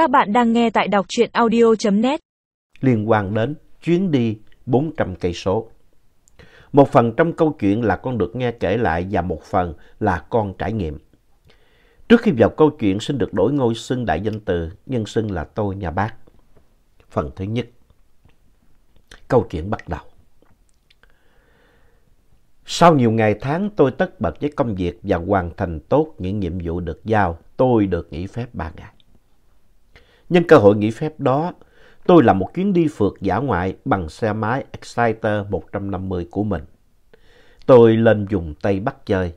Các bạn đang nghe tại đọc truyện audio.net. liên quan đến chuyến đi 400 cây số. Một phần trong câu chuyện là con được nghe kể lại và một phần là con trải nghiệm. Trước khi vào câu chuyện xin được đổi ngôi xưng đại danh từ, nhân xưng là tôi nhà bác. Phần thứ nhất. Câu chuyện bắt đầu. Sau nhiều ngày tháng tôi tất bật với công việc và hoàn thành tốt những nhiệm vụ được giao, tôi được nghỉ phép 3 ngày. Nhân cơ hội nghỉ phép đó, tôi làm một chuyến đi phượt giả ngoại bằng xe máy Exciter 150 của mình. Tôi lên vùng Tây Bắc chơi,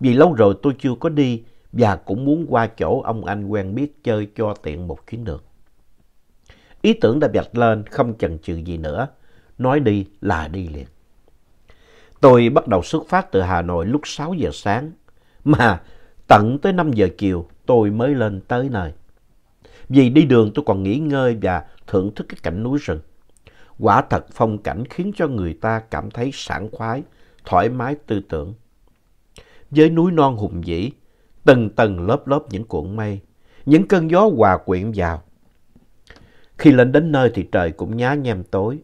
vì lâu rồi tôi chưa có đi và cũng muốn qua chỗ ông anh quen biết chơi cho tiện một chuyến đường. Ý tưởng đã vạch lên không chần chừ gì nữa, nói đi là đi liền. Tôi bắt đầu xuất phát từ Hà Nội lúc 6 giờ sáng, mà tận tới 5 giờ chiều tôi mới lên tới nơi. Vì đi đường tôi còn nghỉ ngơi và thưởng thức cái cảnh núi rừng. Quả thật phong cảnh khiến cho người ta cảm thấy sảng khoái, thoải mái tư tưởng. Với núi non hùng vĩ, từng tầng lớp lớp những cuộn mây, những cơn gió hòa quyện vào. Khi lên đến nơi thì trời cũng nhá nhem tối.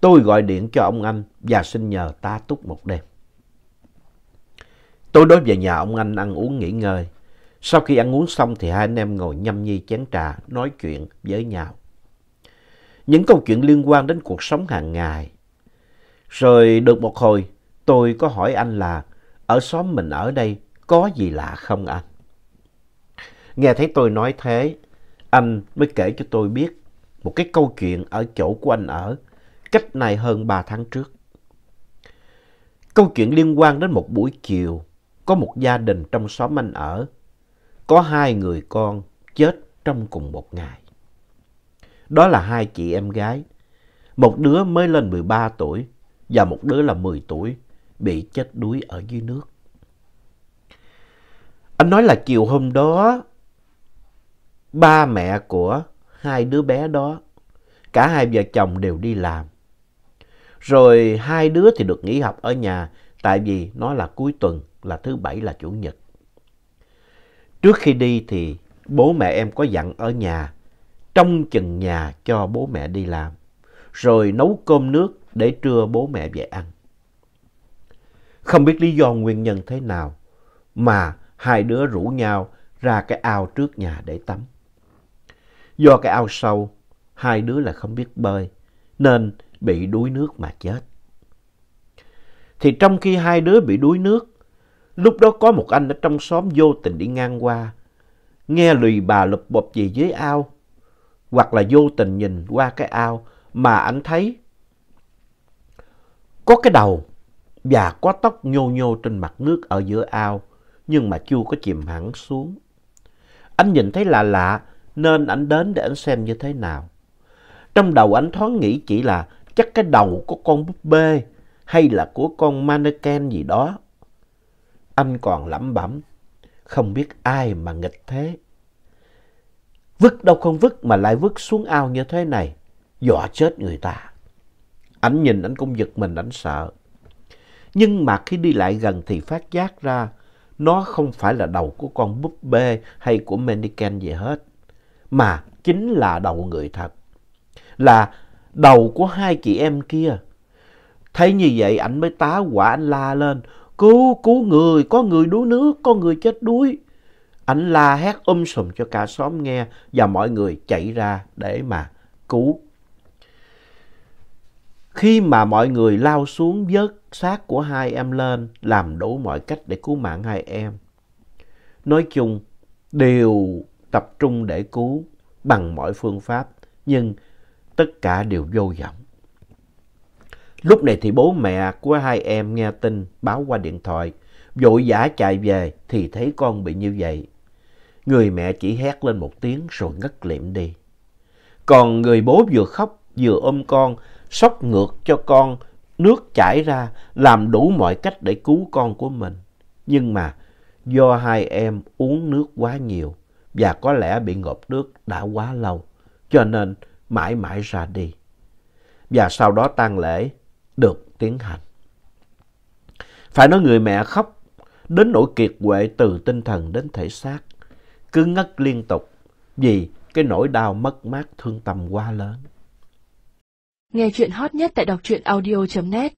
Tôi gọi điện cho ông anh và xin nhờ ta túc một đêm. Tôi đối về nhà ông anh ăn uống nghỉ ngơi. Sau khi ăn uống xong thì hai anh em ngồi nhâm nhi chén trà, nói chuyện với nhau. Những câu chuyện liên quan đến cuộc sống hàng ngày. Rồi được một hồi, tôi có hỏi anh là ở xóm mình ở đây có gì lạ không anh? Nghe thấy tôi nói thế, anh mới kể cho tôi biết một cái câu chuyện ở chỗ của anh ở cách này hơn 3 tháng trước. Câu chuyện liên quan đến một buổi chiều, có một gia đình trong xóm anh ở, có hai người con chết trong cùng một ngày. Đó là hai chị em gái, một đứa mới lên 13 tuổi và một đứa là 10 tuổi, bị chết đuối ở dưới nước. Anh nói là chiều hôm đó, ba mẹ của hai đứa bé đó, cả hai vợ chồng đều đi làm. Rồi hai đứa thì được nghỉ học ở nhà tại vì nó là cuối tuần, là thứ bảy là chủ nhật. Trước khi đi thì bố mẹ em có dặn ở nhà, trong chừng nhà cho bố mẹ đi làm, rồi nấu cơm nước để trưa bố mẹ về ăn. Không biết lý do nguyên nhân thế nào mà hai đứa rủ nhau ra cái ao trước nhà để tắm. Do cái ao sâu, hai đứa là không biết bơi, nên bị đuối nước mà chết. Thì trong khi hai đứa bị đuối nước, lúc đó có một anh ở trong xóm vô tình đi ngang qua, nghe lùi bà lụp bộp gì dưới ao, hoặc là vô tình nhìn qua cái ao mà anh thấy có cái đầu và có tóc nhô nhô trên mặt nước ở giữa ao, nhưng mà chưa có chìm hẳn xuống. Anh nhìn thấy lạ lạ nên anh đến để anh xem như thế nào. Trong đầu anh thoáng nghĩ chỉ là chắc cái đầu của con búp bê hay là của con mannequin gì đó. Anh còn lẩm bẩm, không biết ai mà nghịch thế. Vứt đâu không vứt mà lại vứt xuống ao như thế này, dọa chết người ta. Anh nhìn anh cũng giật mình, anh sợ. Nhưng mà khi đi lại gần thì phát giác ra nó không phải là đầu của con búp bê hay của mannequin gì hết, mà chính là đầu người thật. Là đầu của hai chị em kia. Thấy như vậy anh mới tá quả anh la lên. Cứu, cứu người, có người đuối nước, có người chết đuối. Anh la hét um sùm cho cả xóm nghe và mọi người chạy ra để mà cứu. Khi mà mọi người lao xuống vớt xác của hai em lên, làm đủ mọi cách để cứu mạng hai em. Nói chung, đều tập trung để cứu bằng mọi phương pháp, nhưng tất cả đều vô vọng. Lúc này thì bố mẹ của hai em nghe tin báo qua điện thoại, vội vã chạy về thì thấy con bị như vậy. Người mẹ chỉ hét lên một tiếng rồi ngất liệm đi. Còn người bố vừa khóc vừa ôm con, sốc ngược cho con, nước chảy ra, làm đủ mọi cách để cứu con của mình. Nhưng mà do hai em uống nước quá nhiều và có lẽ bị ngộp nước đã quá lâu, cho nên mãi mãi ra đi. Và sau đó tang lễ được tiến hành. Phải nói người mẹ khóc đến nỗi kiệt quệ từ tinh thần đến thể xác, cứ ngất liên tục vì cái nỗi đau mất mát thương tâm quá lớn. Nghe chuyện hot nhất tại đọc truyện audio.net